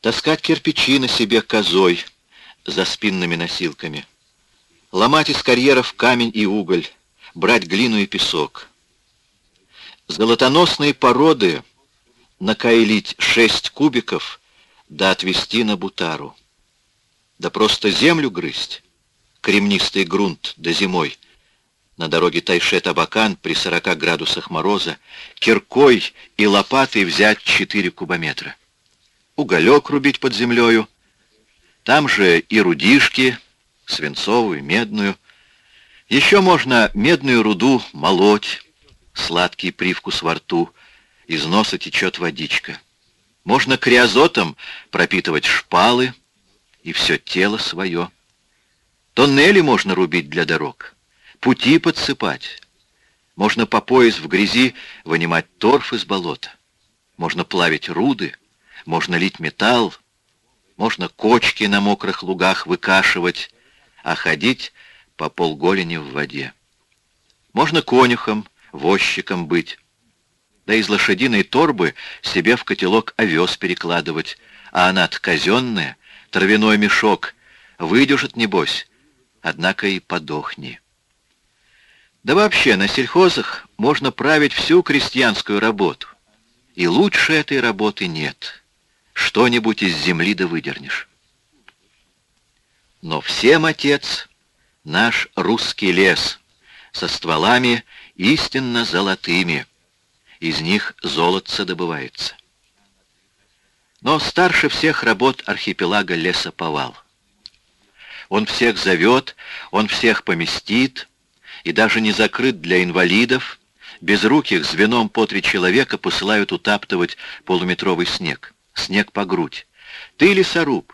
таскать кирпичи на себе козой за спинными носилками, ломать из карьеров камень и уголь, брать глину и песок. Золотоносные породы накаилить шесть кубиков да отвезти на бутару. Да просто землю грызть, кремнистый грунт да зимой. На дороге Тайшет-Абакан при 40 градусах мороза киркой и лопатой взять 4 кубометра. Уголек рубить под землею. Там же и рудишки, свинцовую, медную. Еще можно медную руду молоть, сладкий привкус во рту, из носа течет водичка. Можно криозотом пропитывать шпалы, и все тело свое. Тоннели можно рубить для дорог, пути подсыпать. Можно по пояс в грязи вынимать торф из болота. Можно плавить руды, можно лить металл, можно кочки на мокрых лугах выкашивать, а ходить по полголени в воде. Можно конюхом, возчиком быть, да из лошадиной торбы себе в котелок овес перекладывать, а она-то казенная, травяной мешок, выдержит, небось, однако и подохни. Да вообще, на сельхозах можно править всю крестьянскую работу, и лучше этой работы нет. Что-нибудь из земли да выдернешь. Но всем, отец, наш русский лес со стволами истинно золотыми. Из них золотце добывается. Но старше всех работ архипелага лесоповал. Он всех зовет, он всех поместит, и даже не закрыт для инвалидов, безруких звеном по три человека посылают утаптывать полуметровый снег, снег по грудь. Ты лесоруб,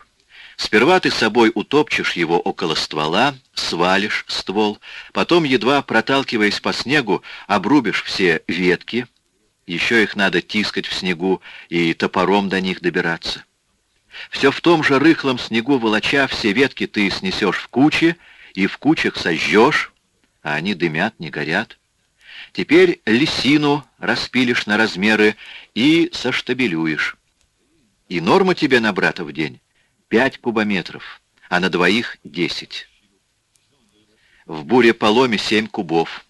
Сперва ты собой утопчешь его около ствола, свалишь ствол, потом, едва проталкиваясь по снегу, обрубишь все ветки, еще их надо тискать в снегу и топором до них добираться. Все в том же рыхлом снегу волоча все ветки ты снесешь в кучи и в кучах сожжешь, а они дымят, не горят. Теперь лисину распилишь на размеры и соштабелюешь. И норма тебе на брата в день 5 кубометров, а на двоих 10. В буре-поломе 7 кубов,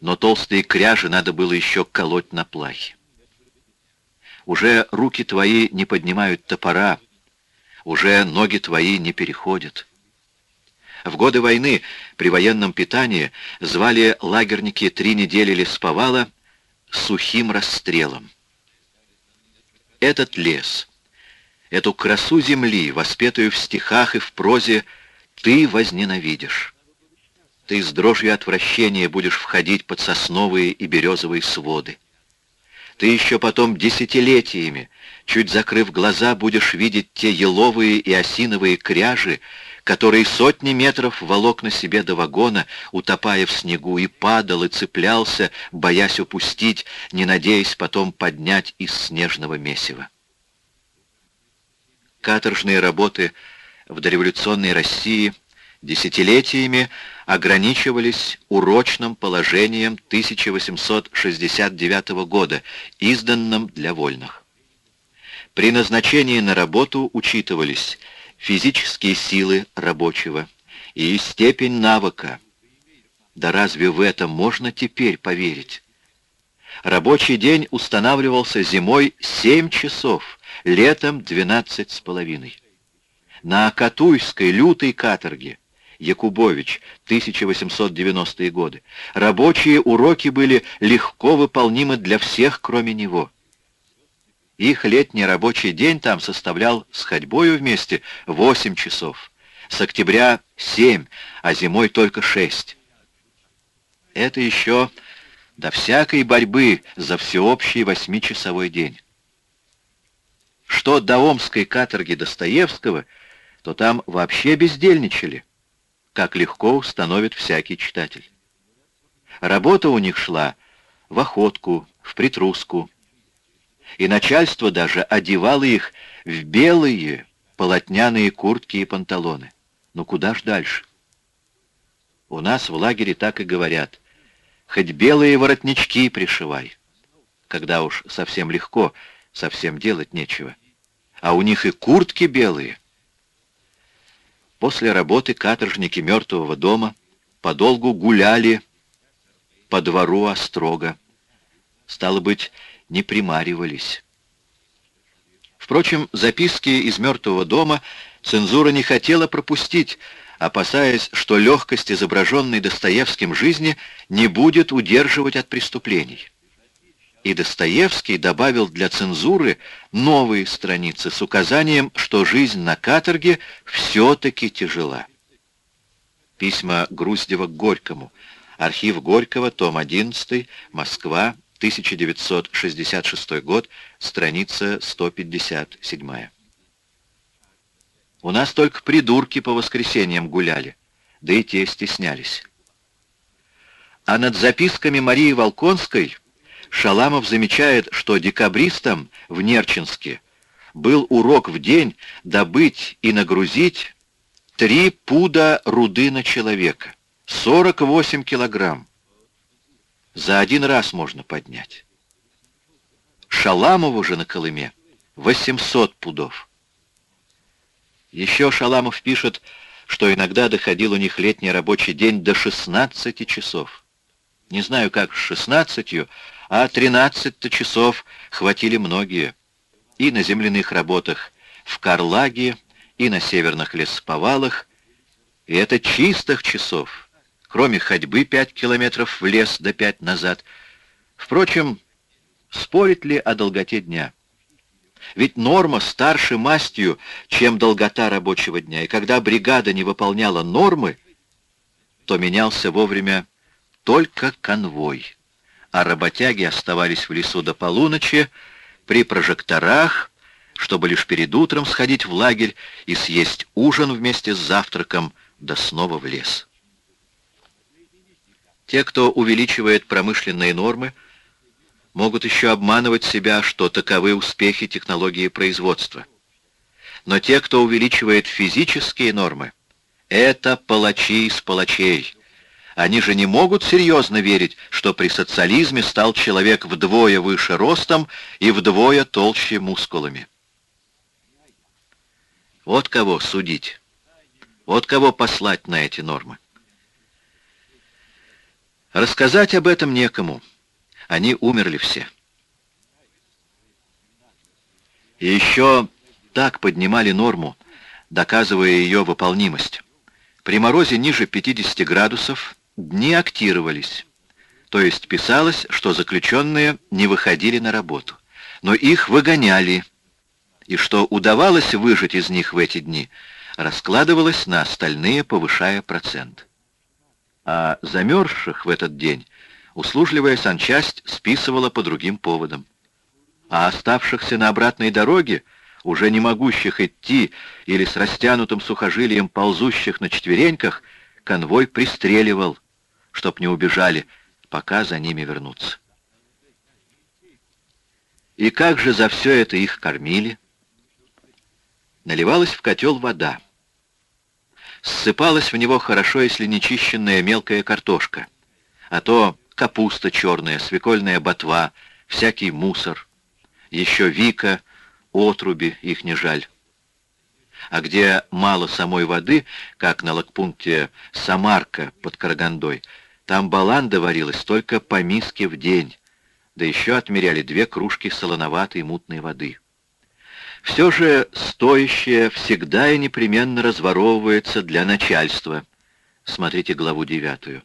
но толстые кряжи надо было еще колоть на плахе. Уже руки твои не поднимают топора, уже ноги твои не переходят. В годы войны при военном питании звали лагерники три недели лесповала сухим расстрелом. Этот лес — Эту красу земли, воспетую в стихах и в прозе, ты возненавидишь. Ты с дрожью отвращения будешь входить под сосновые и березовые своды. Ты еще потом десятилетиями, чуть закрыв глаза, будешь видеть те еловые и осиновые кряжи, которые сотни метров волок на себе до вагона, утопая в снегу, и падал, и цеплялся, боясь упустить, не надеясь потом поднять из снежного месива. Каторжные работы в дореволюционной России десятилетиями ограничивались урочным положением 1869 года, изданным для вольных. При назначении на работу учитывались физические силы рабочего и степень навыка. Да разве в это можно теперь поверить? Рабочий день устанавливался зимой 7 часов, летом 12 с половиной. На Катуйской лютой каторге Якубович, 1890-е годы. Рабочие уроки были легко выполнимы для всех, кроме него. Их летний рабочий день там составлял с ходьбою вместе 8 часов, с октября 7, а зимой только 6. Это еще до всякой борьбы за всеобщий восьмичасовой день. Что до омской каторги Достоевского, то там вообще бездельничали, как легко установит всякий читатель. Работа у них шла в охотку, в притруску, и начальство даже одевало их в белые полотняные куртки и панталоны. Ну куда ж дальше? У нас в лагере так и говорят, хоть белые воротнички пришивай, когда уж совсем легко — совсем делать нечего. а у них и куртки белые. После работы каторжники мертвого дома подолгу гуляли по двору острога. Стало быть, не примаривались. Впрочем, записки из мертвого дома цензура не хотела пропустить, опасаясь, что легкость изображенной Достоевским жизни не будет удерживать от преступлений. И Достоевский добавил для цензуры новые страницы с указанием, что жизнь на каторге все-таки тяжела. Письма Груздева к Горькому. Архив Горького, том 11, Москва, 1966 год, страница 157. У нас только придурки по воскресеньям гуляли, да и те стеснялись. А над записками Марии Волконской Шаламов замечает, что декабристам в Нерчинске был урок в день добыть и нагрузить три пуда руды на человека, 48 килограмм. За один раз можно поднять. Шаламову же на Колыме 800 пудов. Еще Шаламов пишет, что иногда доходил у них летний рабочий день до 16 часов. Не знаю, как с 16, а 13 часов хватили многие. И на земляных работах в Карлаге, и на северных лесоповалах. И это чистых часов, кроме ходьбы 5 километров в лес до 5 назад. Впрочем, спорит ли о долготе дня? Ведь норма старше мастью, чем долгота рабочего дня, и когда бригада не выполняла нормы, то менялся вовремя только конвой, а работяги оставались в лесу до полуночи при прожекторах, чтобы лишь перед утром сходить в лагерь и съесть ужин вместе с завтраком, да снова в лес. Те, кто увеличивает промышленные нормы, могут еще обманывать себя, что таковы успехи технологии производства. Но те, кто увеличивает физические нормы, это палачи из палачей. Они же не могут серьезно верить, что при социализме стал человек вдвое выше ростом и вдвое толще мускулами. Вот кого судить. Вот кого послать на эти нормы. Рассказать об этом некому. Они умерли все. И еще так поднимали норму, доказывая ее выполнимость. При морозе ниже 50 градусов дни актировались, то есть писалось, что заключенные не выходили на работу, но их выгоняли, и что удавалось выжить из них в эти дни, раскладывалось на остальные, повышая процент. А замерзших в этот день услужливая санчасть списывала по другим поводам. А оставшихся на обратной дороге, уже не могущих идти или с растянутым сухожилием ползущих на четвереньках, конвой пристреливал, чтоб не убежали, пока за ними вернутся. И как же за все это их кормили? Наливалась в котел вода. Ссыпалась в него хорошо, если не чищенная мелкая картошка, а то капуста черная, свекольная ботва, всякий мусор, еще вика, отруби, их не жаль. А где мало самой воды, как на лагпункте Самарка под Карагандой, там баланда варилась только по миске в день, да еще отмеряли две кружки солоноватой мутной воды. Все же стоящее всегда и непременно разворовывается для начальства. Смотрите главу девятую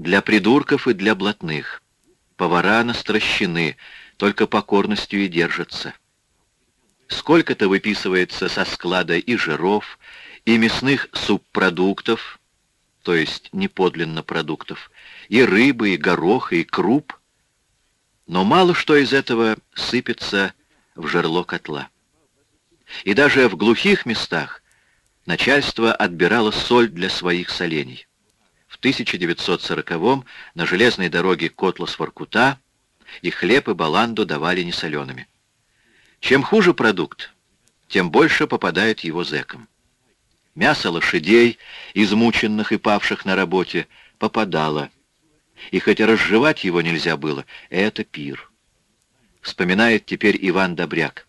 для придурков и для блатных. Повара настращены, только покорностью и держатся. Сколько-то выписывается со склада и жиров, и мясных субпродуктов, то есть неподлинно продуктов, и рыбы, и гороха, и круп, но мало что из этого сыпется в жерло котла. И даже в глухих местах начальство отбирало соль для своих солений. 1940-м на железной дороге Котлас-Воркута и хлеб и баланду давали несолеными. Чем хуже продукт, тем больше попадает его зэкам. Мясо лошадей, измученных и павших на работе, попадало. И хоть разжевать его нельзя было, это пир. Вспоминает теперь Иван Добряк.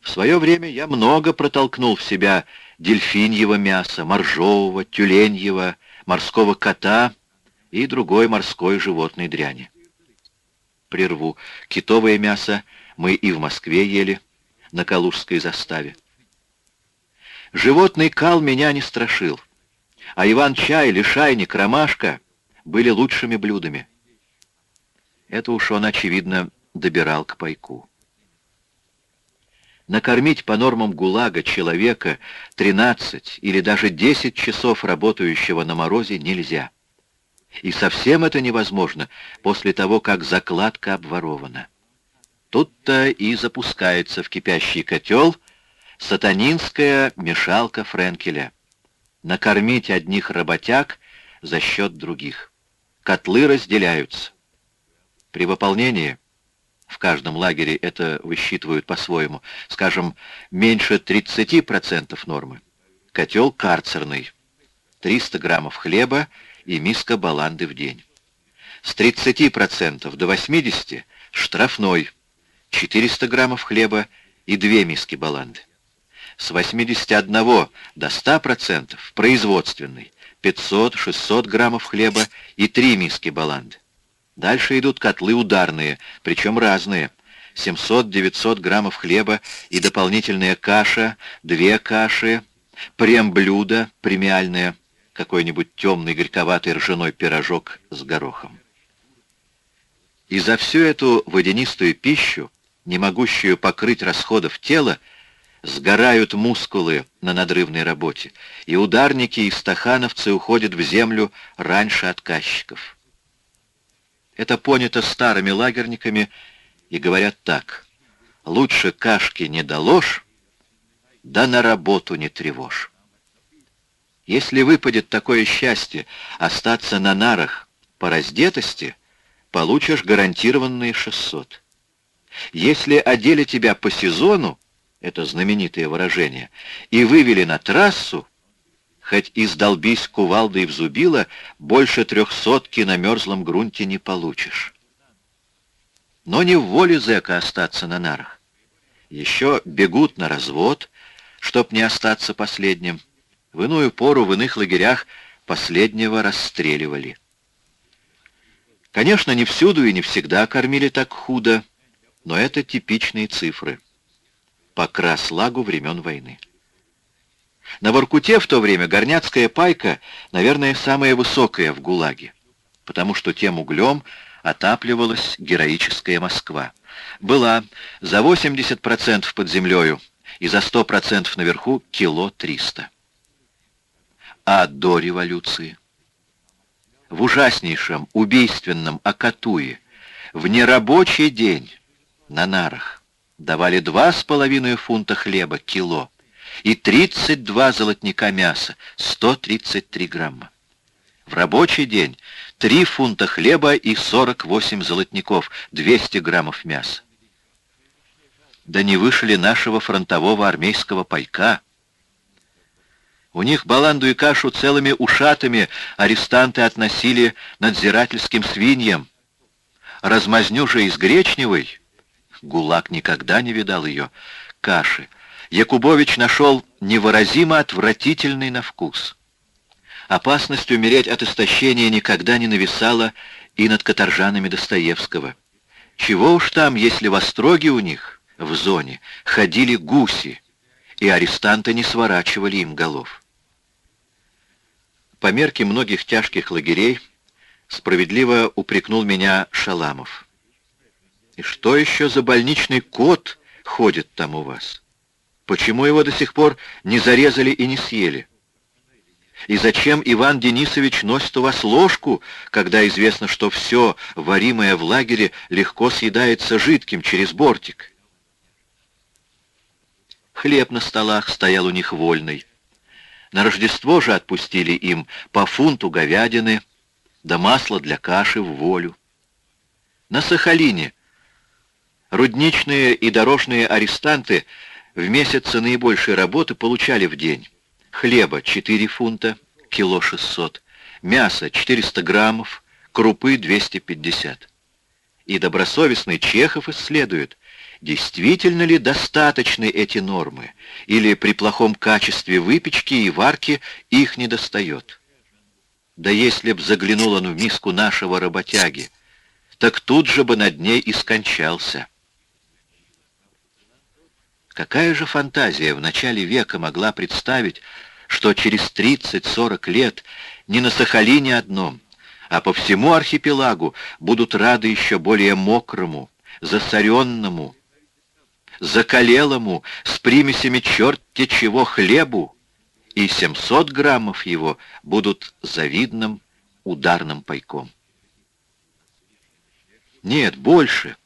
В свое время я много протолкнул в себя дельфиньего мяса, моржового, тюленьего, морского кота и другой морской животной дряни. Прерву. Китовое мясо мы и в Москве ели, на Калужской заставе. Животный кал меня не страшил, а Иван-чай, лишайник, ромашка были лучшими блюдами. Это уж он, очевидно, добирал к пайку. Накормить по нормам ГУЛАГа человека 13 или даже 10 часов работающего на морозе нельзя. И совсем это невозможно после того, как закладка обворована. Тут-то и запускается в кипящий котел сатанинская мешалка Френкеля. Накормить одних работяг за счет других. Котлы разделяются. При выполнении в каждом лагере это высчитывают по-своему, скажем, меньше 30% нормы. Котел карцерный, 300 граммов хлеба и миска баланды в день. С 30% до 80% штрафной, 400 граммов хлеба и 2 миски баланды. С 81 до 100% производственный, 500-600 граммов хлеба и 3 миски баланды. Дальше идут котлы ударные, причем разные. 700-900 граммов хлеба и дополнительная каша, две каши, прем-блюдо премиальное, какой-нибудь темный горьковатый ржаной пирожок с горохом. И за всю эту водянистую пищу, не могущую покрыть расходов тела, сгорают мускулы на надрывной работе, и ударники и стахановцы уходят в землю раньше отказчиков. Это понято старыми лагерниками и говорят так. Лучше кашки не доложь, да на работу не тревожь. Если выпадет такое счастье остаться на нарах по раздетости, получишь гарантированные 600. Если одели тебя по сезону, это знаменитое выражение, и вывели на трассу, хоть издолбись кувалдой в зубило, больше трехсотки на мерзлом грунте не получишь. Но не в воле зэка остаться на нарах. Еще бегут на развод, чтоб не остаться последним. В иную пору в иных лагерях последнего расстреливали. Конечно, не всюду и не всегда кормили так худо, но это типичные цифры. По краслагу времен войны. На Воркуте в то время горняцкая пайка, наверное, самая высокая в ГУЛАГе, потому что тем углем отапливалась героическая Москва. Была за 80% под землею и за 100% наверху кило 300. А до революции? В ужаснейшем убийственном Акатуе в нерабочий день на нарах давали два с половиной фунта хлеба кило, и 32 золотника мяса, 133 грамма. В рабочий день 3 фунта хлеба и 48 золотников, 200 граммов мяса. Да не вышли нашего фронтового армейского пайка. У них баланду и кашу целыми ушатами арестанты относили надзирательским свиньям. Размазню же из гречневой, ГУЛАГ никогда не видал ее, каши, Якубович нашел невыразимо отвратительный на вкус. Опасность умереть от истощения никогда не нависала и над каторжанами Достоевского. Чего уж там, если в Остроге у них, в зоне, ходили гуси, и арестанты не сворачивали им голов. По мерке многих тяжких лагерей справедливо упрекнул меня Шаламов. «И что еще за больничный кот ходит там у вас?» Почему его до сих пор не зарезали и не съели? И зачем Иван Денисович носит у вас ложку, когда известно, что все, варимое в лагере, легко съедается жидким через бортик? Хлеб на столах стоял у них вольный. На Рождество же отпустили им по фунту говядины, да масло для каши в волю. На Сахалине рудничные и дорожные арестанты в месяце наибольшей работы получали в день хлеба 4 фунта, кило 600, мяса 400 граммов, крупы 250. И добросовестный Чехов исследует, действительно ли достаточны эти нормы, или при плохом качестве выпечки и варки их не достает. Да если б заглянул он в миску нашего работяги, так тут же бы над ней и скончался. Какая же фантазия в начале века могла представить, что через 30-40 лет не на Сахалине одном, а по всему архипелагу будут рады еще более мокрому, засоренному, закалелому, с примесями черт-те чего хлебу, и 700 граммов его будут завидным ударным пайком. Нет, больше,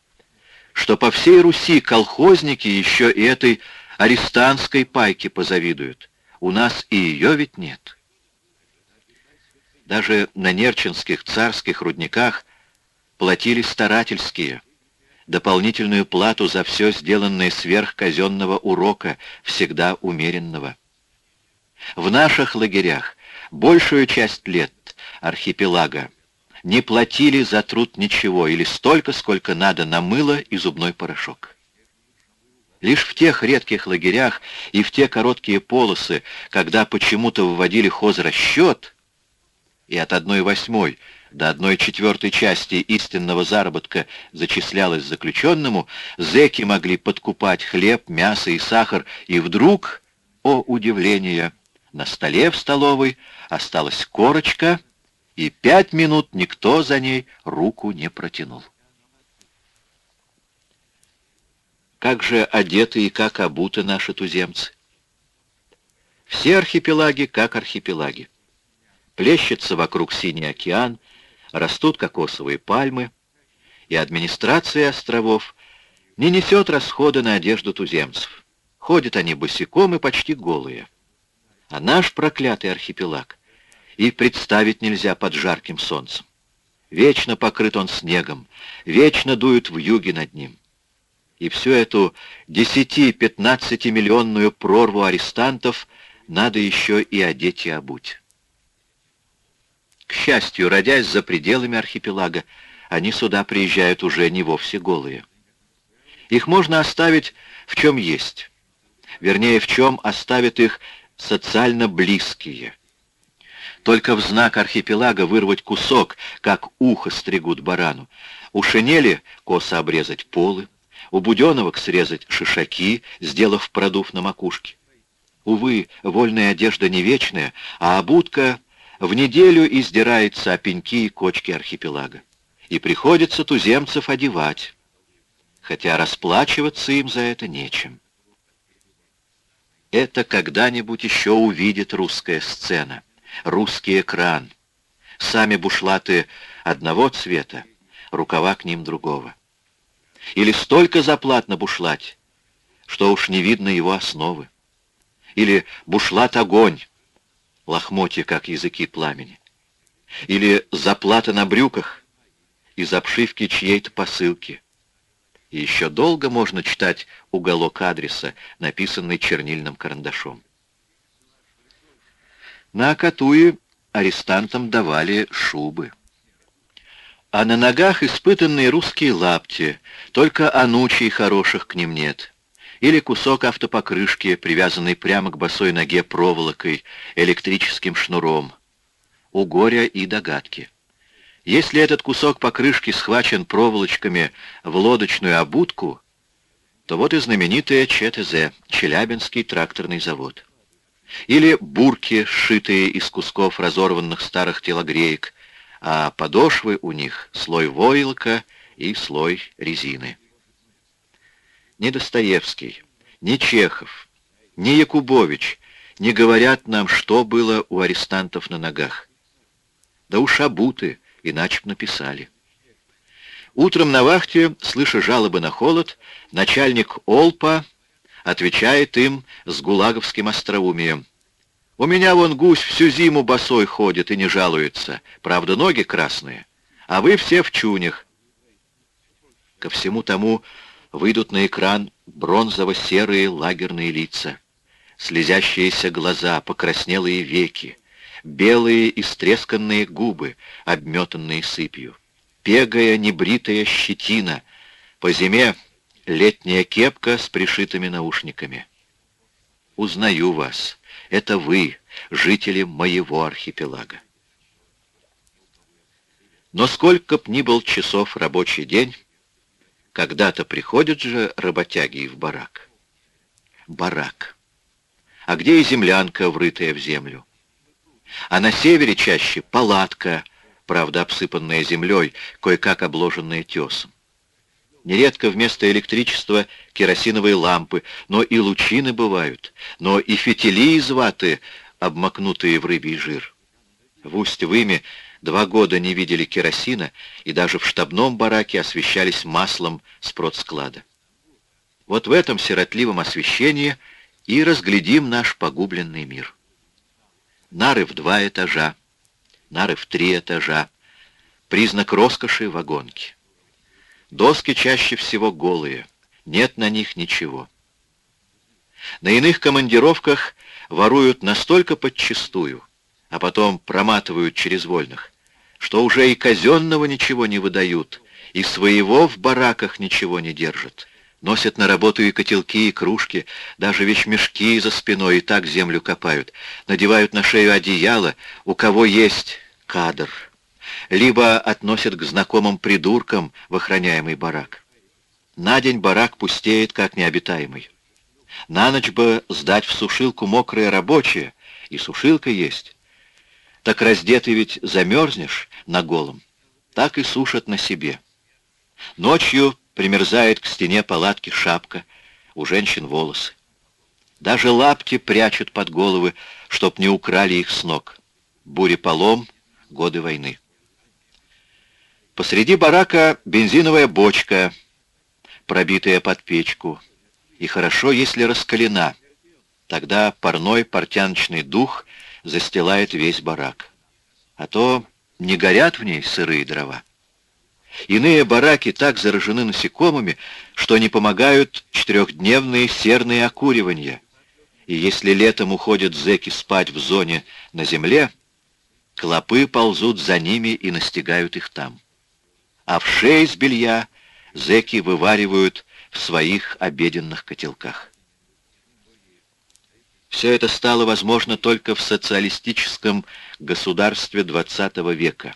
что по всей Руси колхозники еще и этой арестантской пайке позавидуют. У нас и ее ведь нет. Даже на нерчинских царских рудниках платили старательские, дополнительную плату за все сделанное сверх казенного урока, всегда умеренного. В наших лагерях большую часть лет архипелага не платили за труд ничего или столько, сколько надо на мыло и зубной порошок. Лишь в тех редких лагерях и в те короткие полосы, когда почему-то вводили хозрасчет, и от одной восьмой до одной четвертой части истинного заработка зачислялось заключенному, зэки могли подкупать хлеб, мясо и сахар, и вдруг, о удивление, на столе в столовой осталась корочка, и пять минут никто за ней руку не протянул. Как же одеты и как обуты наши туземцы? Все архипелаги как архипелаги. Плещется вокруг синий океан, растут кокосовые пальмы, и администрация островов не несет расходы на одежду туземцев. Ходят они босиком и почти голые. А наш проклятый архипелаг и представить нельзя под жарким солнцем. Вечно покрыт он снегом, вечно дуют в юге над ним и всю эту 10-15 миллионную прорву арестантов надо еще и одеть и обуть. К счастью, родясь за пределами архипелага, они сюда приезжают уже не вовсе голые. Их можно оставить в чем есть. Вернее, в чем оставят их социально близкие. Только в знак архипелага вырвать кусок, как ухо стригут барану. У шинели косо обрезать полы, у буденовок срезать шишаки, сделав продув на макушке. Увы, вольная одежда не вечная, а обутка в неделю издирается о пеньки и кочки архипелага. И приходится туземцев одевать, хотя расплачиваться им за это нечем. Это когда-нибудь еще увидит русская сцена, русский экран. Сами бушлаты одного цвета, рукава к ним другого. Или столько заплат на бушлате, что уж не видно его основы. Или бушлат огонь, лохмотья, как языки пламени. Или заплата на брюках из обшивки чьей-то посылки. И еще долго можно читать уголок адреса, написанный чернильным карандашом. На Акатуе арестантам давали шубы а на ногах испытанные русские лапти, только анучей хороших к ним нет. Или кусок автопокрышки, привязанный прямо к босой ноге проволокой, электрическим шнуром. У горя и догадки. Если этот кусок покрышки схвачен проволочками в лодочную обутку, то вот и знаменитая ЧТЗ, Челябинский тракторный завод. Или бурки, сшитые из кусков разорванных старых телогреек, а подошвы у них слой войлока и слой резины. Ни Достоевский, ни Чехов, ни Якубович не говорят нам, что было у арестантов на ногах. Да уж обуты, иначе б написали. Утром на вахте, слыша жалобы на холод, начальник Олпа отвечает им с гулаговским остроумием. У меня вон гусь всю зиму босой ходит и не жалуется. Правда, ноги красные. А вы все в чунях. Ко всему тому выйдут на экран бронзово-серые лагерные лица. Слезящиеся глаза, покраснелые веки, белые истресканные губы, обметанные сыпью, пегая небритая щетина. По зиме летняя кепка с пришитыми наушниками. Узнаю вас. Это вы, жители моего архипелага. Но сколько б ни был часов рабочий день, когда-то приходят же работяги в барак. Барак. А где и землянка, врытая в землю? А на севере чаще палатка, правда обсыпанная землей, кое-как обложенная тесом. Нередко вместо электричества керосиновые лампы, но и лучины бывают, но и фитили из ваты, обмакнутые в рыбий жир. В Усть-Выме два года не видели керосина, и даже в штабном бараке освещались маслом с продсклада. Вот в этом сиротливом освещении и разглядим наш погубленный мир. Нары в два этажа, нары в три этажа, признак роскоши вагонки. Доски чаще всего голые, нет на них ничего. На иных командировках воруют настолько подчистую, а потом проматывают через вольных, что уже и казенного ничего не выдают, и своего в бараках ничего не держат. Носят на работу и котелки, и кружки, даже вещмешки за спиной и так землю копают, надевают на шею одеяло, у кого есть кадр — либо относят к знакомым придуркам в охраняемый барак. На день барак пустеет, как необитаемый. На ночь бы сдать в сушилку мокрые рабочие, и сушилка есть. Так раздетый ведь замерзнешь на голом, так и сушат на себе. Ночью примерзает к стене палатки шапка, у женщин волосы. Даже лапти прячут под головы, чтоб не украли их с ног. Буря-полом, годы войны. Посреди барака бензиновая бочка, пробитая под печку. И хорошо, если раскалена. Тогда парной портяночный дух застилает весь барак. А то не горят в ней сырые дрова. Иные бараки так заражены насекомыми, что не помогают четырехдневные серные окуривания. И если летом уходят зэки спать в зоне на земле, клопы ползут за ними и настигают их там а в шее из белья зэки вываривают в своих обеденных котелках. Все это стало возможно только в социалистическом государстве XX века.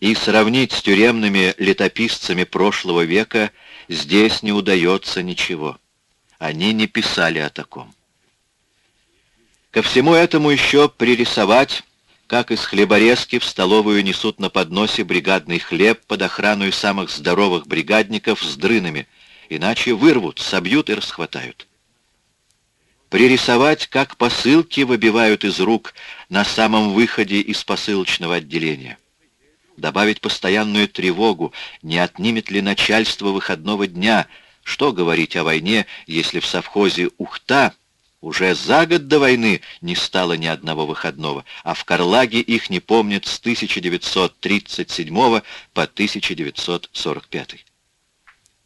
И сравнить с тюремными летописцами прошлого века здесь не удается ничего. Они не писали о таком. Ко всему этому еще пририсовать как из хлеборезки в столовую несут на подносе бригадный хлеб под охраной самых здоровых бригадников с дрынами, иначе вырвут, собьют и расхватают. Пририсовать, как посылки выбивают из рук на самом выходе из посылочного отделения. Добавить постоянную тревогу, не отнимет ли начальство выходного дня, что говорить о войне, если в совхозе «Ухта» Уже за год до войны не стало ни одного выходного, а в Карлаге их не помнят с 1937 по 1945.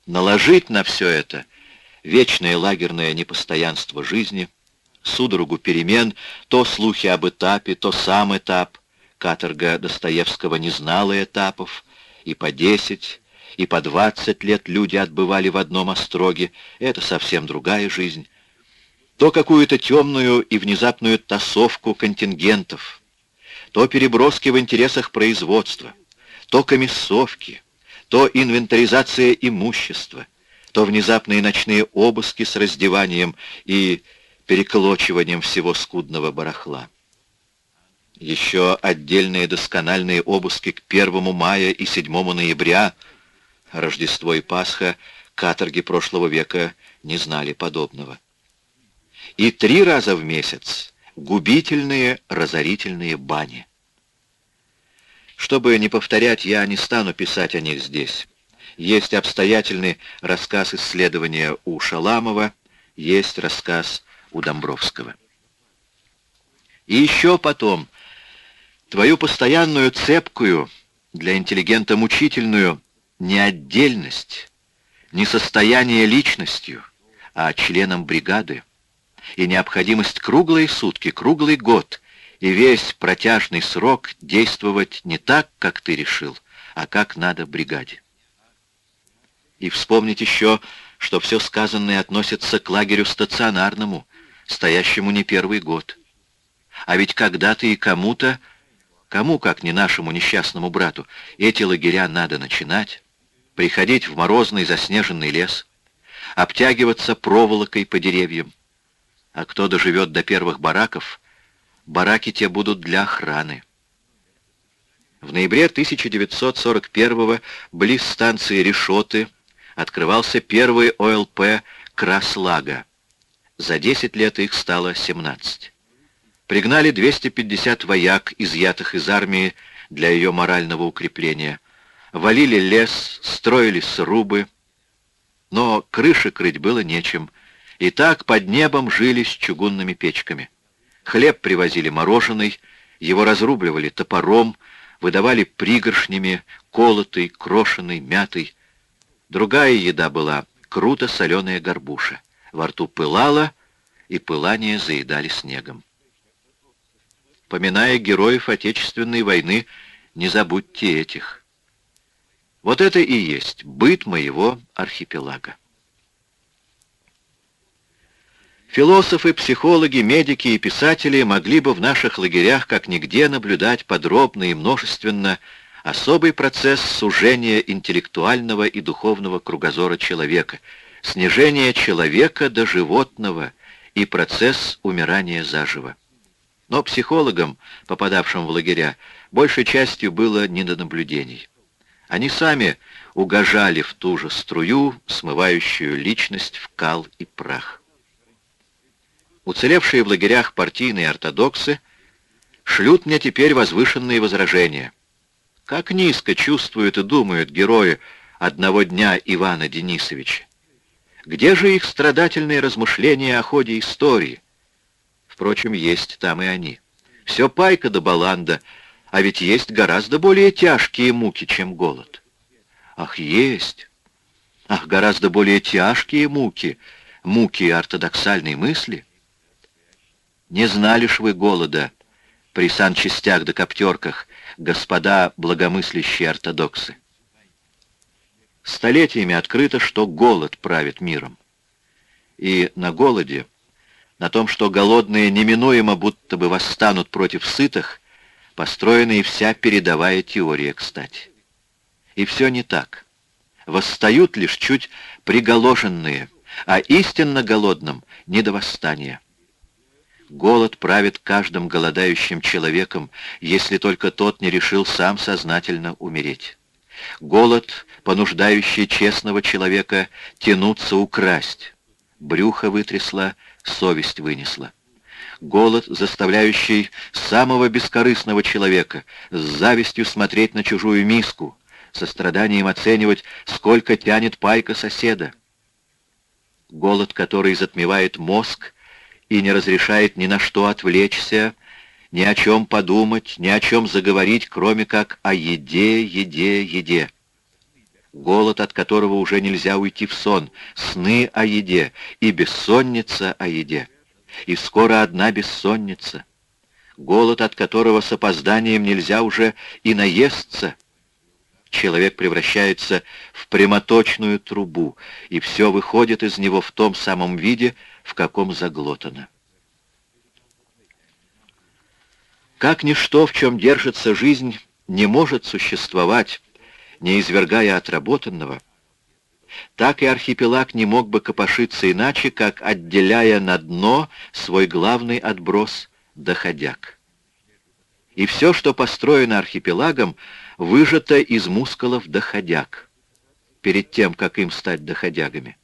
Наложить на все это вечное лагерное непостоянство жизни, судорогу перемен, то слухи об этапе, то сам этап, каторга Достоевского не знала этапов, и по десять, и по двадцать лет люди отбывали в одном остроге, это совсем другая жизнь то какую-то темную и внезапную тасовку контингентов, то переброски в интересах производства, то комиссовки, то инвентаризация имущества, то внезапные ночные обыски с раздеванием и переколочиванием всего скудного барахла. Еще отдельные доскональные обыски к 1 мая и 7 ноября, Рождество и Пасха, каторги прошлого века не знали подобного и три раза в месяц губительные разорительные бани. Чтобы не повторять, я не стану писать о них здесь. Есть обстоятельный рассказ исследования у Шаламова, есть рассказ у Домбровского. И еще потом, твою постоянную цепкую, для интеллигента мучительную, не отдельность, не состояние личностью, а членом бригады, и необходимость круглые сутки, круглый год и весь протяжный срок действовать не так, как ты решил, а как надо бригаде. И вспомнить еще, что все сказанное относится к лагерю стационарному, стоящему не первый год. А ведь когда-то и кому-то, кому, как не нашему несчастному брату, эти лагеря надо начинать, приходить в морозный заснеженный лес, обтягиваться проволокой по деревьям. А кто доживет до первых бараков, бараки те будут для охраны. В ноябре 1941 близ станции Решоты открывался первый ОЛП «Краслага». За 10 лет их стало 17. Пригнали 250 вояк, изъятых из армии для ее морального укрепления. Валили лес, строили срубы, но крыши крыть было нечем. И так под небом жили с чугунными печками. Хлеб привозили мороженый, его разрубливали топором, выдавали пригоршнями, колотый, крошеный, мятый. Другая еда была круто соленая горбуша. Во рту пылало, и пылание заедали снегом. Поминая героев Отечественной войны, не забудьте этих. Вот это и есть быт моего архипелага. Философы, психологи, медики и писатели могли бы в наших лагерях как нигде наблюдать подробно и множественно особый процесс сужения интеллектуального и духовного кругозора человека, снижения человека до животного и процесс умирания заживо. Но психологам, попадавшим в лагеря, большей частью было не до наблюдений. Они сами угожали в ту же струю, смывающую личность в кал и прах. Уцелевшие в лагерях партийные ортодоксы шлют мне теперь возвышенные возражения. Как низко чувствуют и думают герои одного дня Ивана Денисовича. Где же их страдательные размышления о ходе истории? Впрочем, есть там и они. Все пайка до да баланда, а ведь есть гораздо более тяжкие муки, чем голод. Ах, есть! Ах, гораздо более тяжкие муки, муки ортодоксальной мысли — не знали ж вы голода при санчастях да коптерках, господа благомыслящие ортодоксы. Столетиями открыто, что голод правит миром. И на голоде, на том, что голодные неминуемо будто бы восстанут против сытых, построена и вся передовая теория, кстати. И все не так. Восстают лишь чуть приголоженные, а истинно голодным не до восстания. Голод правит каждым голодающим человеком, если только тот не решил сам сознательно умереть. Голод, понуждающий честного человека тянуться украсть. Брюхо вытрясла, совесть вынесла. Голод, заставляющий самого бескорыстного человека с завистью смотреть на чужую миску, со страданием оценивать, сколько тянет пайка соседа. Голод, который затмевает мозг, и не разрешает ни на что отвлечься, ни о чем подумать, ни о чем заговорить, кроме как о еде, еде, еде. Голод, от которого уже нельзя уйти в сон, сны о еде и бессонница о еде. И скоро одна бессонница. Голод, от которого с опозданием нельзя уже и наесться. Человек превращается в прямоточную трубу, и все выходит из него в том самом виде, в каком заглотано. Как ничто, в чем держится жизнь, не может существовать, не извергая отработанного, так и архипелаг не мог бы копошиться иначе, как отделяя на дно свой главный отброс — доходяк. И все, что построено архипелагом, выжато из мускулов доходяг, перед тем, как им стать доходягами.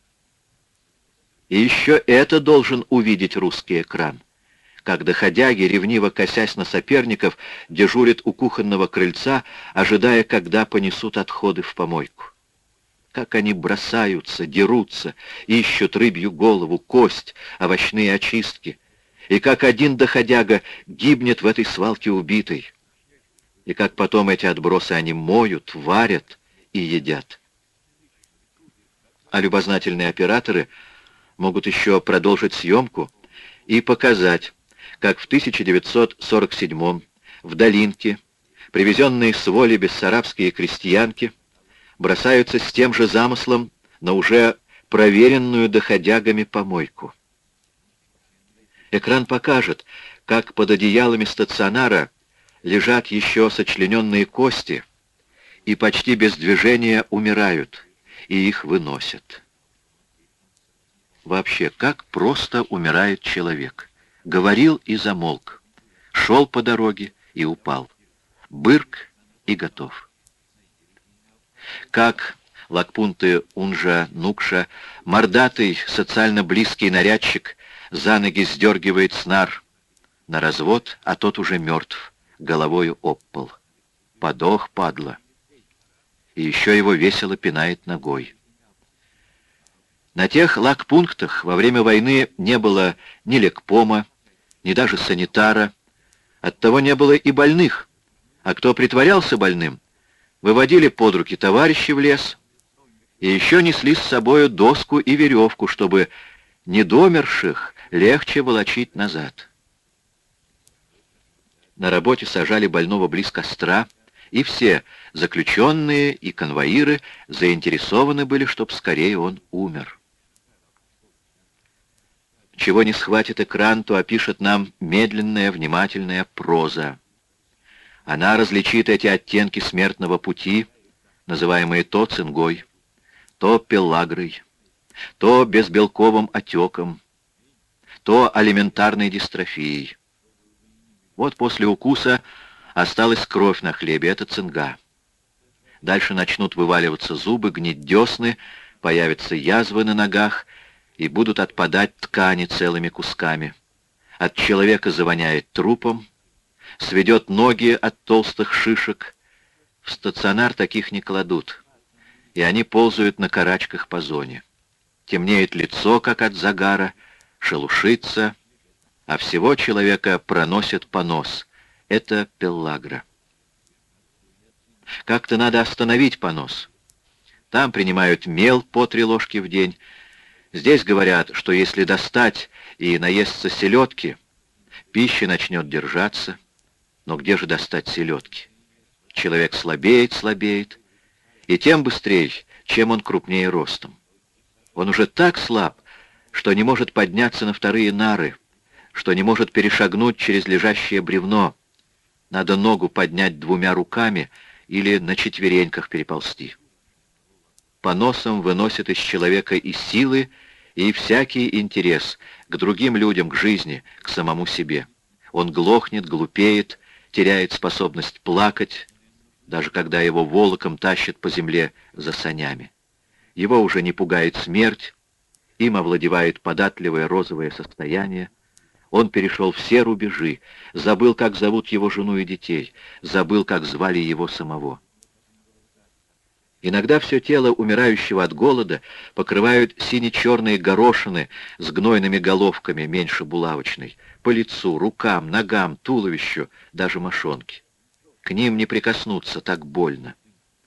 И еще это должен увидеть русский экран. Как доходяги, ревниво косясь на соперников, дежурят у кухонного крыльца, ожидая, когда понесут отходы в помойку. Как они бросаются, дерутся, ищут рыбью голову, кость, овощные очистки. И как один доходяга гибнет в этой свалке убитый. И как потом эти отбросы они моют, варят и едят. А любознательные операторы — могут еще продолжить съемку и показать, как в 1947 в Долинке привезенные с воли бессарабские крестьянки бросаются с тем же замыслом на уже проверенную доходягами помойку. Экран покажет, как под одеялами стационара лежат еще сочлененные кости и почти без движения умирают, и их выносят. Вообще, как просто умирает человек. Говорил и замолк. Шел по дороге и упал. Бырк и готов. Как Лакпунты Унжа Нукша, мордатый, социально близкий нарядчик, за ноги сдергивает снар на развод, а тот уже мертв, головою об пол. Подох, падла. И еще его весело пинает ногой. На тех лагпунктах во время войны не было ни лекпома, ни даже санитара. Оттого не было и больных. А кто притворялся больным, выводили под руки товарищи в лес и еще несли с собою доску и веревку, чтобы недомерших легче волочить назад. На работе сажали больного близ костра, и все, заключенные и конвоиры, заинтересованы были, чтоб скорее он умер. Чего не схватит экран, то опишет нам медленная, внимательная проза. Она различит эти оттенки смертного пути, называемые то цингой, то пелагрой, то безбелковым отеком, то алиментарной дистрофией. Вот после укуса осталась кровь на хлебе, это цинга. Дальше начнут вываливаться зубы, гнить десны, появятся язвы на ногах и будут отпадать ткани целыми кусками. От человека завоняет трупом, сведет ноги от толстых шишек. В стационар таких не кладут, и они ползают на карачках по зоне. Темнеет лицо, как от загара, шелушится, а всего человека проносит понос. Это пеллагра. Как-то надо остановить понос. Там принимают мел по три ложки в день. Здесь говорят, что если достать и наесться селедки, пища начнет держаться. Но где же достать селедки? Человек слабеет, слабеет, и тем быстрее, чем он крупнее ростом. Он уже так слаб, что не может подняться на вторые нары, что не может перешагнуть через лежащее бревно. Надо ногу поднять двумя руками или на четвереньках переползти. По носам выносит из человека и силы, и всякий интерес к другим людям, к жизни, к самому себе. Он глохнет, глупеет, теряет способность плакать, даже когда его волоком тащат по земле за санями. Его уже не пугает смерть, им овладевает податливое розовое состояние. Он перешел все рубежи, забыл, как зовут его жену и детей, забыл, как звали его самого. Иногда все тело умирающего от голода покрывают сине-черные горошины с гнойными головками, меньше булавочной, по лицу, рукам, ногам, туловищу, даже мошонке. К ним не прикоснуться, так больно.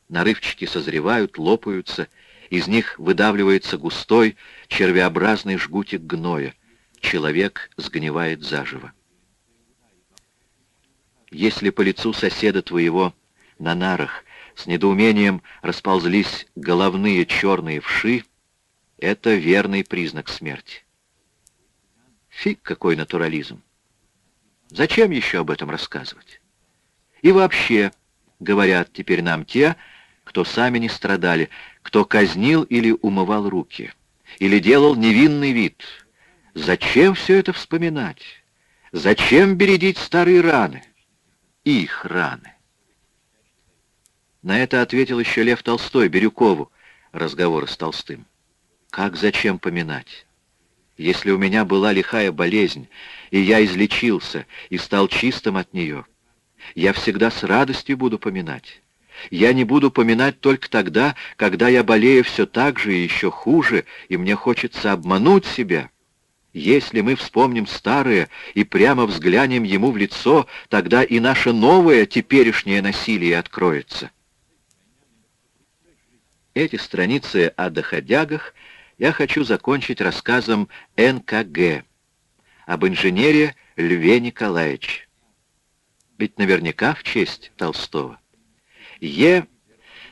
Нарывчики созревают, лопаются, из них выдавливается густой, червеобразный жгутик гноя. Человек сгнивает заживо. Если по лицу соседа твоего на нарах с недоумением расползлись головные черные вши, это верный признак смерти. Фиг какой натурализм. Зачем еще об этом рассказывать? И вообще, говорят теперь нам те, кто сами не страдали, кто казнил или умывал руки, или делал невинный вид. Зачем все это вспоминать? Зачем бередить старые раны? Их раны. На это ответил еще Лев Толстой Бирюкову, разговор с Толстым. Как зачем поминать? Если у меня была лихая болезнь, и я излечился, и стал чистым от нее, я всегда с радостью буду поминать. Я не буду поминать только тогда, когда я болею все так же и еще хуже, и мне хочется обмануть себя. Если мы вспомним старое и прямо взглянем ему в лицо, тогда и наше новое теперешнее насилие откроется. Эти страницы о доходягах я хочу закончить рассказом НКГ об инженере Льве Николаевиче. Ведь наверняка в честь Толстого. Е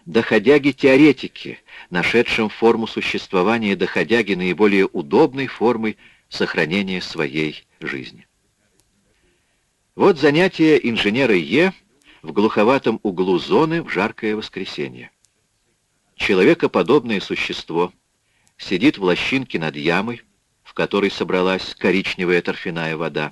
доходяги-теоретики, нашедшим форму существования доходяги наиболее удобной формой сохранения своей жизни. Вот занятие инженера Е в глуховатом углу зоны в жаркое воскресенье. Человекоподобное существо сидит в лощинке над ямой, в которой собралась коричневая торфяная вода.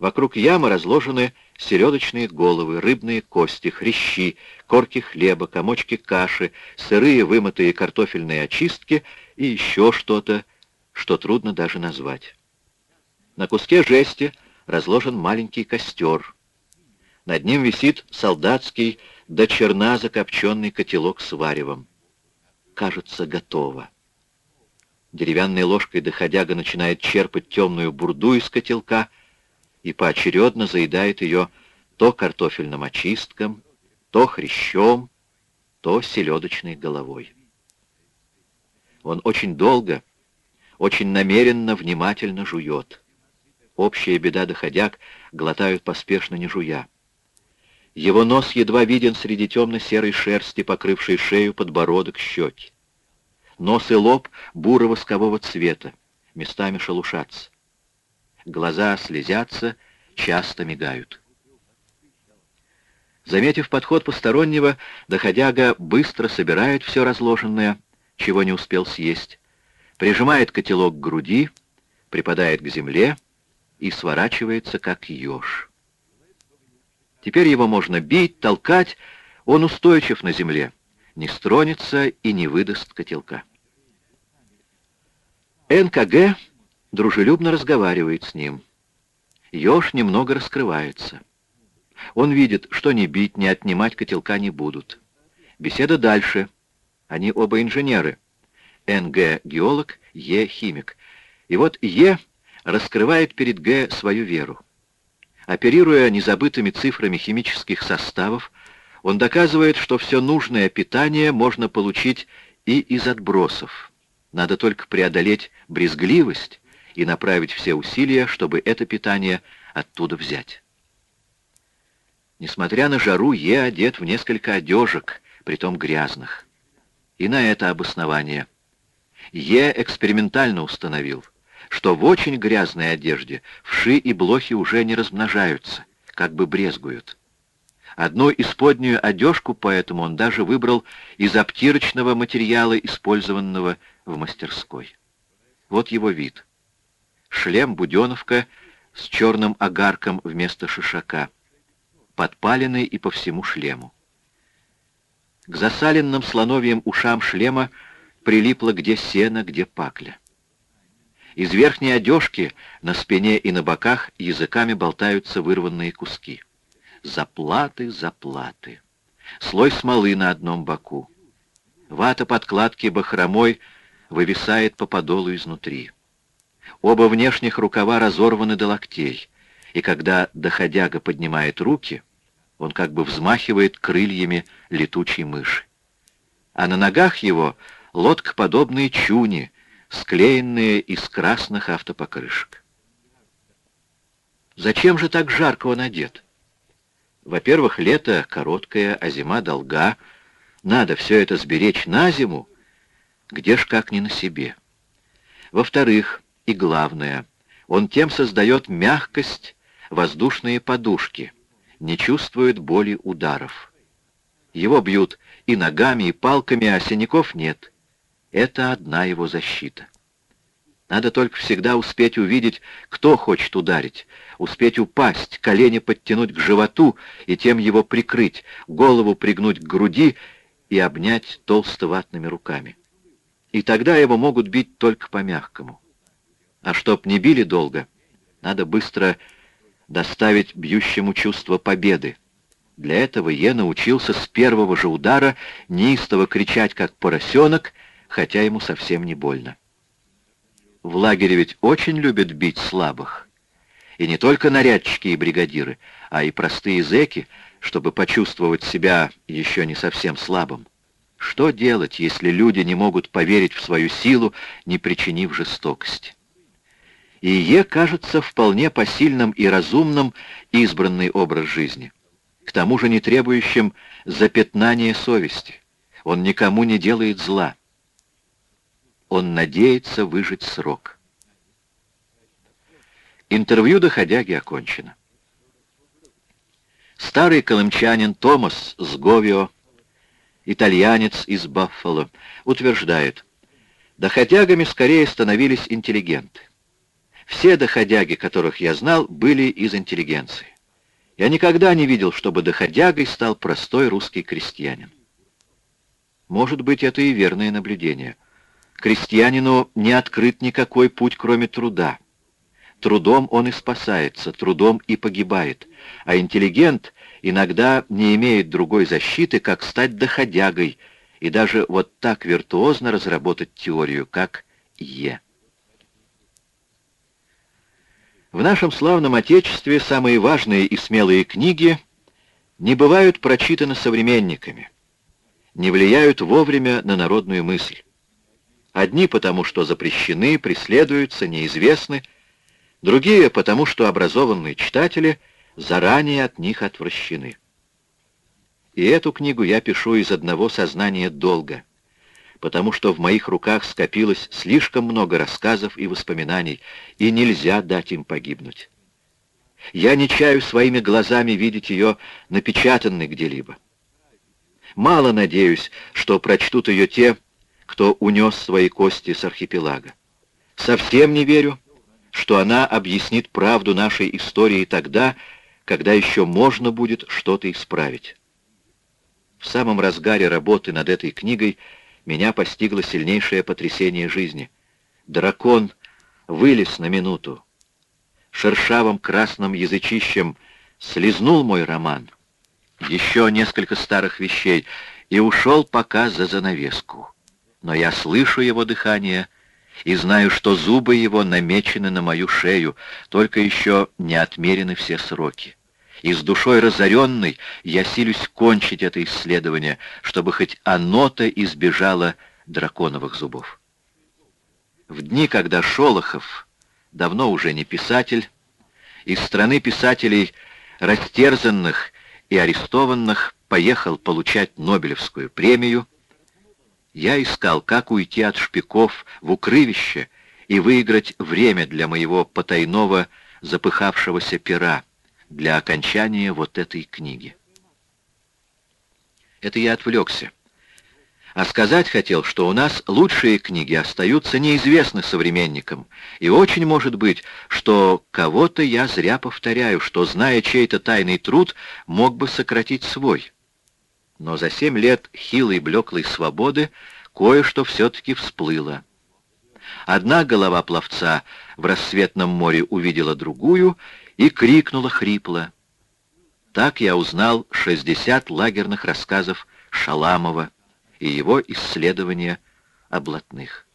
Вокруг ямы разложены селедочные головы, рыбные кости, хрящи, корки хлеба, комочки каши, сырые вымытые картофельные очистки и еще что-то, что трудно даже назвать. На куске жести разложен маленький костер. Над ним висит солдатский до черна закопченный котелок с варевом. Кажется, готово. Деревянной ложкой доходяга начинает черпать темную бурду из котелка и поочередно заедает ее то картофельным очистком, то хрящом, то селедочной головой. Он очень долго, очень намеренно, внимательно жует. Общая беда доходяг глотают поспешно не жуя. Его нос едва виден среди темно-серой шерсти, покрывшей шею, подбородок, щеки. Нос и лоб буро-воскового цвета, местами шелушатся. Глаза слезятся, часто мигают. Заметив подход постороннего, доходяга быстро собирает все разложенное, чего не успел съесть, прижимает котелок к груди, припадает к земле и сворачивается, как еж. Теперь его можно бить, толкать, он устойчив на земле, не стронется и не выдаст котелка. НКГ дружелюбно разговаривает с ним. Еж немного раскрывается. Он видит, что ни бить, ни отнимать котелка не будут. Беседа дальше. Они оба инженеры. НГ — геолог, Е — химик. И вот Е раскрывает перед Г свою веру. Оперируя незабытыми цифрами химических составов, он доказывает, что все нужное питание можно получить и из отбросов. Надо только преодолеть брезгливость и направить все усилия, чтобы это питание оттуда взять. Несмотря на жару, Е одет в несколько одежек, притом грязных. И на это обоснование. Е экспериментально установил — что в очень грязной одежде вши и блохи уже не размножаются, как бы брезгуют. Одну исподнюю одежку поэтому он даже выбрал из обтирочного материала, использованного в мастерской. Вот его вид. Шлем-буденовка с черным огарком вместо шишака, подпаленный и по всему шлему. К засаленным слоновьим ушам шлема прилипло где сено, где пакля. Из верхней одежки на спине и на боках языками болтаются вырванные куски. Заплаты, заплаты. Слой смолы на одном боку. Вата подкладки бахромой вывисает по подолу изнутри. Оба внешних рукава разорваны до локтей, и когда доходяга поднимает руки, он как бы взмахивает крыльями летучей мыши. А на ногах его лодкоподобные чуни, склеенные из красных автопокрышек. Зачем же так жарко он одет? Во-первых, лето короткое, а зима долга. Надо все это сберечь на зиму, где ж как не на себе. Во-вторых, и главное, он тем создает мягкость, воздушные подушки, не чувствует боли ударов. Его бьют и ногами, и палками, а синяков нет — это одна его защита. Надо только всегда успеть увидеть, кто хочет ударить, успеть упасть, колени подтянуть к животу и тем его прикрыть, голову пригнуть к груди и обнять толстоватными руками. И тогда его могут бить только по-мягкому. А чтоб не били долго, надо быстро доставить бьющему чувство победы. Для этого Е научился с первого же удара неистово кричать, как поросенок, хотя ему совсем не больно. В лагере ведь очень любят бить слабых. И не только нарядчики и бригадиры, а и простые зэки, чтобы почувствовать себя еще не совсем слабым. Что делать, если люди не могут поверить в свою силу, не причинив жестокости? И Е кажется вполне посильным и разумным избранный образ жизни, к тому же не требующим запятнания совести. Он никому не делает зла. Он надеется выжить срок. Интервью доходяги окончено. Старый колымчанин Томас с Говио, итальянец из Баффало, утверждает, доходягами скорее становились интеллигенты. Все доходяги, которых я знал, были из интеллигенции. Я никогда не видел, чтобы доходягой стал простой русский крестьянин. Может быть, это и верное наблюдение. Крестьянину не открыт никакой путь, кроме труда. Трудом он и спасается, трудом и погибает, а интеллигент иногда не имеет другой защиты, как стать доходягой и даже вот так виртуозно разработать теорию, как Е. В нашем славном Отечестве самые важные и смелые книги не бывают прочитаны современниками, не влияют вовремя на народную мысль. Одни потому, что запрещены, преследуются, неизвестны, другие потому, что образованные читатели заранее от них отвращены. И эту книгу я пишу из одного сознания долга — потому что в моих руках скопилось слишком много рассказов и воспоминаний, и нельзя дать им погибнуть. Я не чаю своими глазами видеть ее напечатанной где-либо. Мало надеюсь, что прочтут ее те, кто унес свои кости с архипелага. Совсем не верю, что она объяснит правду нашей истории тогда, когда еще можно будет что-то исправить. В самом разгаре работы над этой книгой меня постигло сильнейшее потрясение жизни. Дракон вылез на минуту. Шершавым красным язычищем слезнул мой роман. Еще несколько старых вещей и ушел пока за занавеску. Но я слышу его дыхание и знаю, что зубы его намечены на мою шею, только еще не отмерены все сроки и с душой разоренной я силюсь кончить это исследование, чтобы хоть оно-то избежало драконовых зубов. В дни, когда Шолохов, давно уже не писатель, из страны писателей, растерзанных и арестованных, поехал получать Нобелевскую премию, я искал, как уйти от шпиков в укрывище и выиграть время для моего потайного запыхавшегося пера, для окончания вот этой книги. Это я отвлекся. А сказать хотел, что у нас лучшие книги остаются неизвестны современникам, и очень может быть, что кого-то я зря повторяю, что, зная чей-то тайный труд, мог бы сократить свой. Но за семь лет хилой блеклой свободы кое-что все-таки всплыло. Одна голова пловца в рассветном море увидела другую, и крикнула хрипло. Так я узнал 60 лагерных рассказов Шаламова и его исследования о блатных.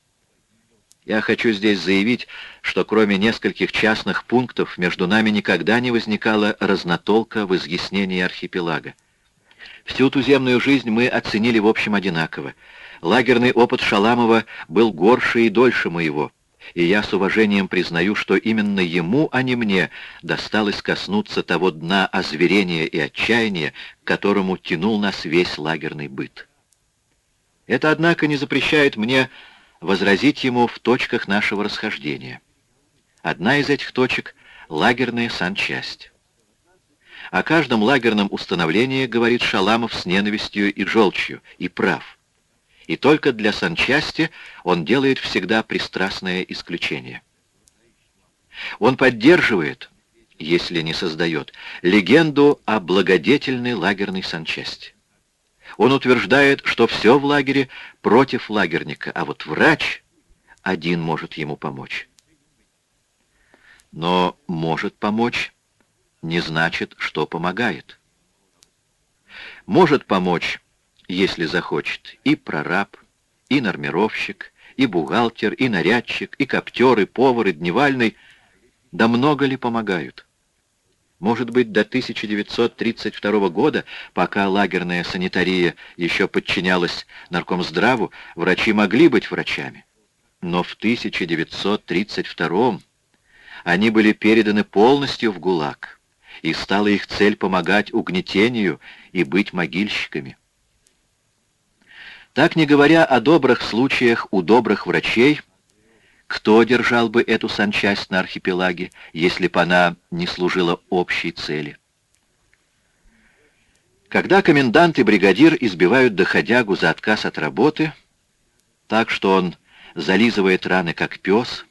Я хочу здесь заявить, что кроме нескольких частных пунктов между нами никогда не возникала разнотолка в изъяснении архипелага. Всю туземную жизнь мы оценили в общем одинаково. Лагерный опыт Шаламова был горше и дольше моего — и я с уважением признаю, что именно ему, а не мне, досталось коснуться того дна озверения и отчаяния, к которому тянул нас весь лагерный быт. Это, однако, не запрещает мне возразить ему в точках нашего расхождения. Одна из этих точек — лагерная санчасть. О каждом лагерном установлении говорит Шаламов с ненавистью и желчью, и прав — и только для санчасти он делает всегда пристрастное исключение. Он поддерживает, если не создает, легенду о благодетельной лагерной санчасти. Он утверждает, что все в лагере против лагерника, а вот врач один может ему помочь. Но может помочь не значит, что помогает. Может помочь если захочет, и прораб, и нормировщик, и бухгалтер, и нарядчик, и коптер, и повар, и дневальный. Да много ли помогают? Может быть, до 1932 года, пока лагерная санитария еще подчинялась наркомздраву, врачи могли быть врачами. Но в 1932 они были переданы полностью в ГУЛАГ, и стала их цель помогать угнетению и быть могильщиками. Так не говоря о добрых случаях у добрых врачей, кто держал бы эту санчасть на архипелаге, если бы она не служила общей цели? Когда комендант и бригадир избивают доходягу за отказ от работы, так что он зализывает раны, как пес,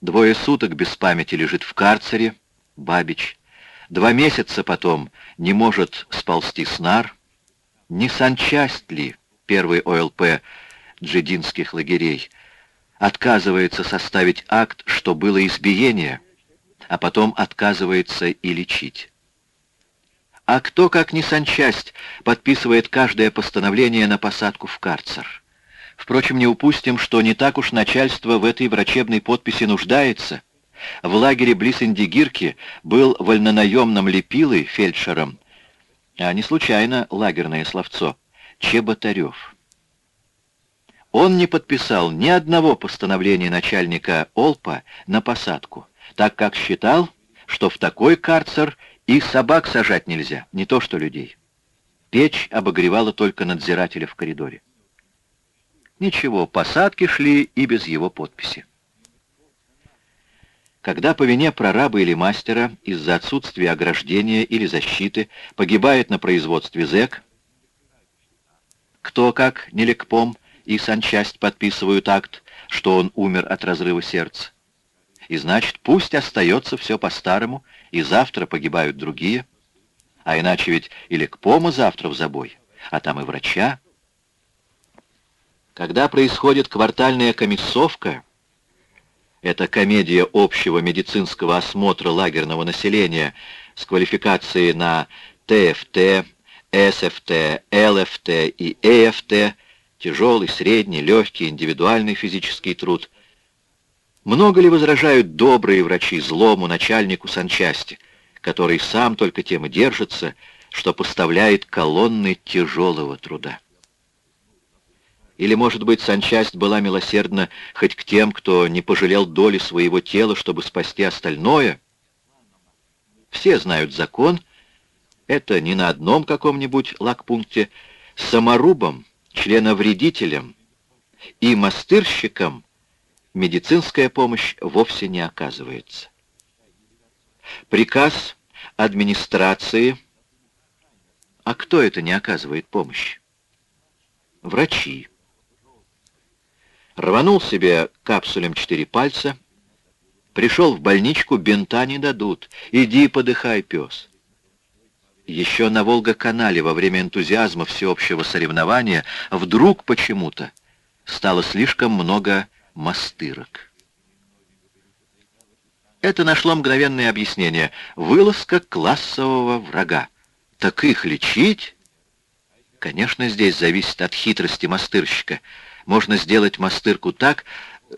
двое суток без памяти лежит в карцере, Бабич, два месяца потом не может сползти с нар, не санчасть ли первый ОЛП джединских лагерей отказывается составить акт, что было избиение, а потом отказывается и лечить. А кто, как не санчасть, подписывает каждое постановление на посадку в карцер? Впрочем, не упустим, что не так уж начальство в этой врачебной подписи нуждается. В лагере близ Индигирки был вольнонаемным лепилой, фельдшером, а не случайно лагерное словцо, Чеботарев. Он не подписал ни одного постановления начальника Олпа на посадку, так как считал, что в такой карцер и собак сажать нельзя, не то что людей. Печь обогревала только надзирателя в коридоре. Ничего, посадки шли и без его подписи. Когда по вине прораба или мастера из-за отсутствия ограждения или защиты погибает на производстве зэк, кто, как Нелекпом и санчасть подписывают акт, что он умер от разрыва сердца. И значит, пусть остается все по-старому, и завтра погибают другие, а иначе ведь и Лекпома завтра в забой, а там и врача. Когда происходит квартальная комиссовка, это комедия общего медицинского осмотра лагерного населения с квалификацией на ТФТ, СФТ, ЛФТ и ЭФТ, тяжелый, средний, легкий, индивидуальный физический труд. Много ли возражают добрые врачи злому начальнику санчасти, который сам только тем и держится, что поставляет колонны тяжелого труда? Или, может быть, санчасть была милосердна хоть к тем, кто не пожалел доли своего тела, чтобы спасти остальное? Все знают закон. Это не на одном каком-нибудь лагпункте. Саморубом, членовредителем и мастырщиком медицинская помощь вовсе не оказывается. Приказ администрации. А кто это не оказывает помощь? Врачи рванул себе капсулем четыре пальца, пришел в больничку, бинта не дадут, иди подыхай, пес. Еще на Волга-канале во время энтузиазма всеобщего соревнования вдруг почему-то стало слишком много мастырок. Это нашло мгновенное объяснение. Вылазка классового врага. Так их лечить? Конечно, здесь зависит от хитрости мастырщика — можно сделать мастырку так,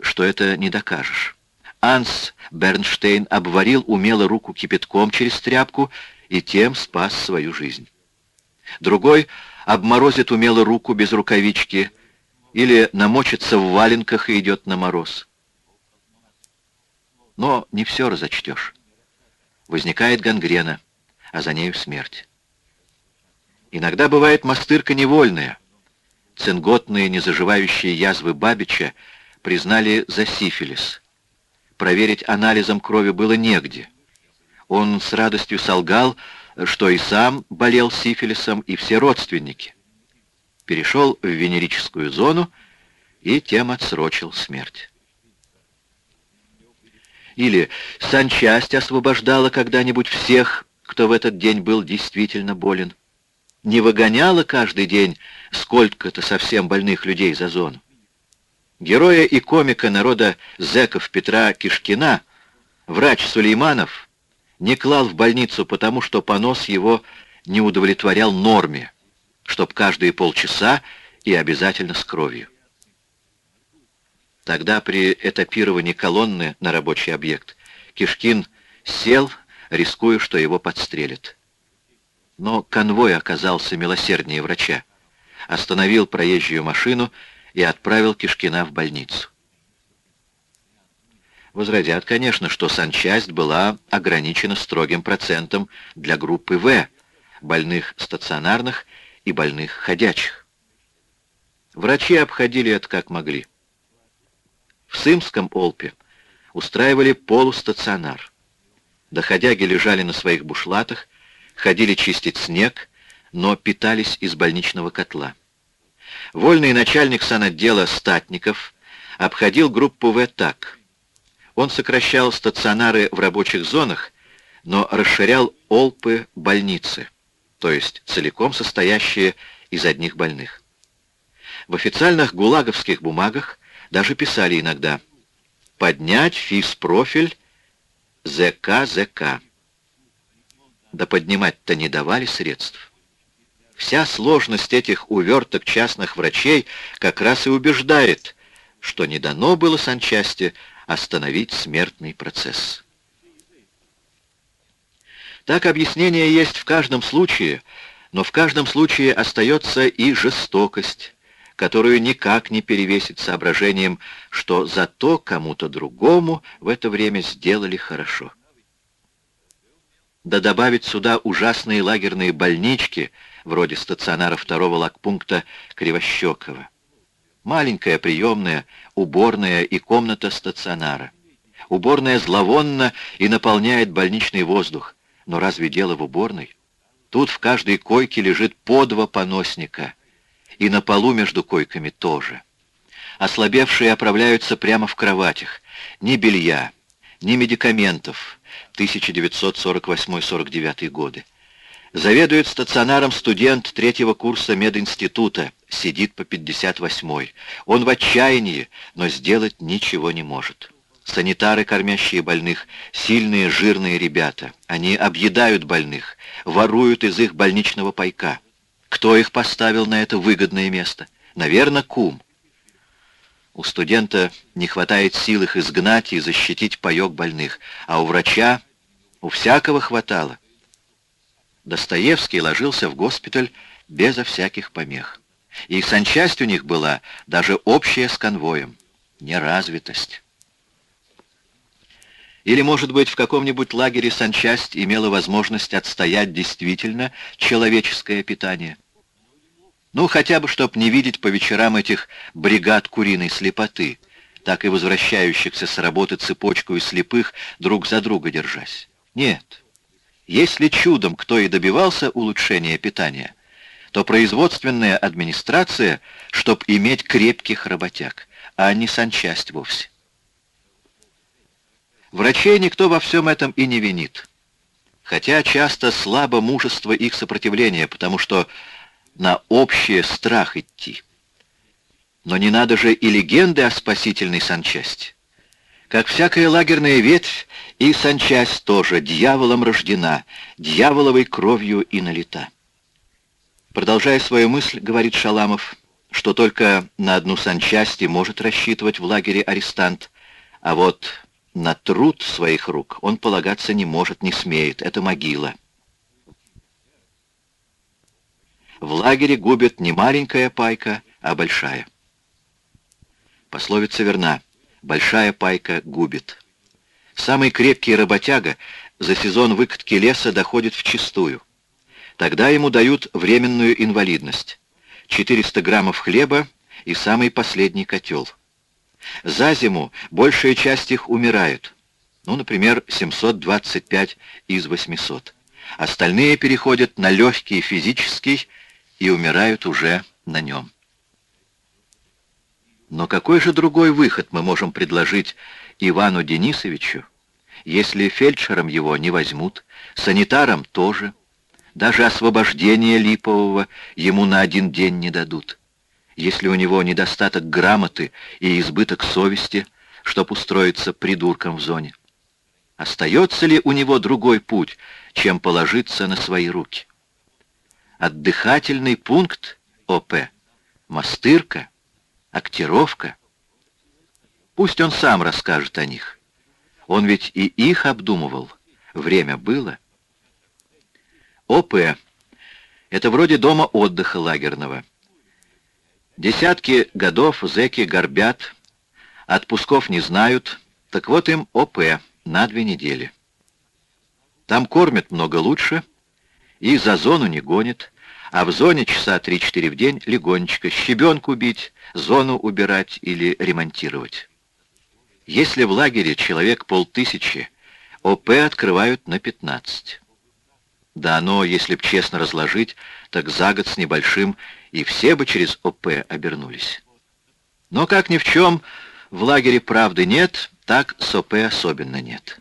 что это не докажешь. Анс Бернштейн обварил умело руку кипятком через тряпку и тем спас свою жизнь. Другой обморозит умело руку без рукавички или намочится в валенках и идет на мороз. Но не все разочтешь. Возникает гангрена, а за нею смерть. Иногда бывает мастырка невольная — цинготные незаживающие язвы Бабича признали за сифилис. Проверить анализом крови было негде. Он с радостью солгал, что и сам болел сифилисом, и все родственники. Перешел в венерическую зону и тем отсрочил смерть. Или санчасть освобождала когда-нибудь всех, кто в этот день был действительно болен не выгоняла каждый день сколько-то совсем больных людей за зону. Героя и комика народа зэков Петра Кишкина врач Сулейманов не клал в больницу, потому что понос его не удовлетворял норме, чтоб каждые полчаса и обязательно с кровью. Тогда при этапировании колонны на рабочий объект Кишкин сел, рискуя, что его подстрелят. Но конвой оказался милосерднее врача. Остановил проезжую машину и отправил Кишкина в больницу. Возразят, конечно, что санчасть была ограничена строгим процентом для группы В, больных стационарных и больных ходячих. Врачи обходили это как могли. В Сымском Олпе устраивали полустационар. Доходяги лежали на своих бушлатах, ходили чистить снег, но питались из больничного котла. Вольный начальник санотдела Статников обходил группу В так. Он сокращал стационары в рабочих зонах, но расширял олпы больницы, то есть целиком состоящие из одних больных. В официальных гулаговских бумагах даже писали иногда «поднять физпрофиль ЗК-ЗК». Да поднимать-то не давали средств. Вся сложность этих уверток частных врачей как раз и убеждает, что не дано было санчасти остановить смертный процесс. Так объяснение есть в каждом случае, но в каждом случае остается и жестокость, которую никак не перевесить соображением, что зато кому-то другому в это время сделали хорошо. Да добавить сюда ужасные лагерные больнички, вроде стационара второго лагпункта Кривощекова. Маленькая приемная, уборная и комната стационара. Уборная зловонна и наполняет больничный воздух. Но разве дело в уборной? Тут в каждой койке лежит по два поносника. И на полу между койками тоже. Ослабевшие оправляются прямо в кроватях. Ни белья, ни медикаментов. 1948-49 годы. Заведует стационаром студент третьего курса мединститута, сидит по 58-й. Он в отчаянии, но сделать ничего не может. Санитары, кормящие больных, сильные, жирные ребята. Они объедают больных, воруют из их больничного пайка. Кто их поставил на это выгодное место? Наверное, кум. У студента не хватает сил их изгнать и защитить паек больных, а у врача у всякого хватало. Достоевский ложился в госпиталь безо всяких помех. И санчасть у них была даже общая с конвоем. Неразвитость. Или, может быть, в каком-нибудь лагере санчасть имела возможность отстоять действительно человеческое питание. Ну, хотя бы, чтоб не видеть по вечерам этих бригад куриной слепоты, так и возвращающихся с работы цепочку из слепых, друг за друга держась. Нет. Если чудом кто и добивался улучшения питания, то производственная администрация, чтоб иметь крепких работяг, а не санчасть вовсе. Врачей никто во всем этом и не винит. Хотя часто слабо мужество их сопротивления, потому что на общее страх идти. Но не надо же и легенды о спасительной санчасти. Как всякая лагерная ветвь, и санчасть тоже дьяволом рождена, дьяволовой кровью и налита. Продолжая свою мысль, говорит Шаламов, что только на одну санчасть и может рассчитывать в лагере арестант, а вот на труд своих рук он полагаться не может, не смеет, это могила. В лагере губит не маленькая пайка, а большая. Пословица верна большая пайка губит. Самый крепкий работяга за сезон выкатки леса доходит в чистую. Тогда ему дают временную инвалидность. 400 граммов хлеба и самый последний котел. За зиму большая часть их умирают. Ну, например, 725 из 800. Остальные переходят на легкий физический и умирают уже на нем. Но какой же другой выход мы можем предложить Ивану Денисовичу, если фельдшером его не возьмут, санитаром тоже, даже освобождение Липового ему на один день не дадут, если у него недостаток грамоты и избыток совести, чтоб устроиться придурком в зоне? Остается ли у него другой путь, чем положиться на свои руки? Отдыхательный пункт ОП, мастырка — актировка. Пусть он сам расскажет о них. Он ведь и их обдумывал. Время было. ОП. Это вроде дома отдыха лагерного. Десятки годов зэки горбят, отпусков не знают, так вот им ОП на две недели. Там кормят много лучше и за зону не гонят, а в зоне часа 3-4 в день легонечко, щебенку бить, зону убирать или ремонтировать. Если в лагере человек полтысячи, ОП открывают на 15. Да оно, если б честно разложить, так за год с небольшим и все бы через ОП обернулись. Но как ни в чем, в лагере правды нет, так с ОП особенно нет.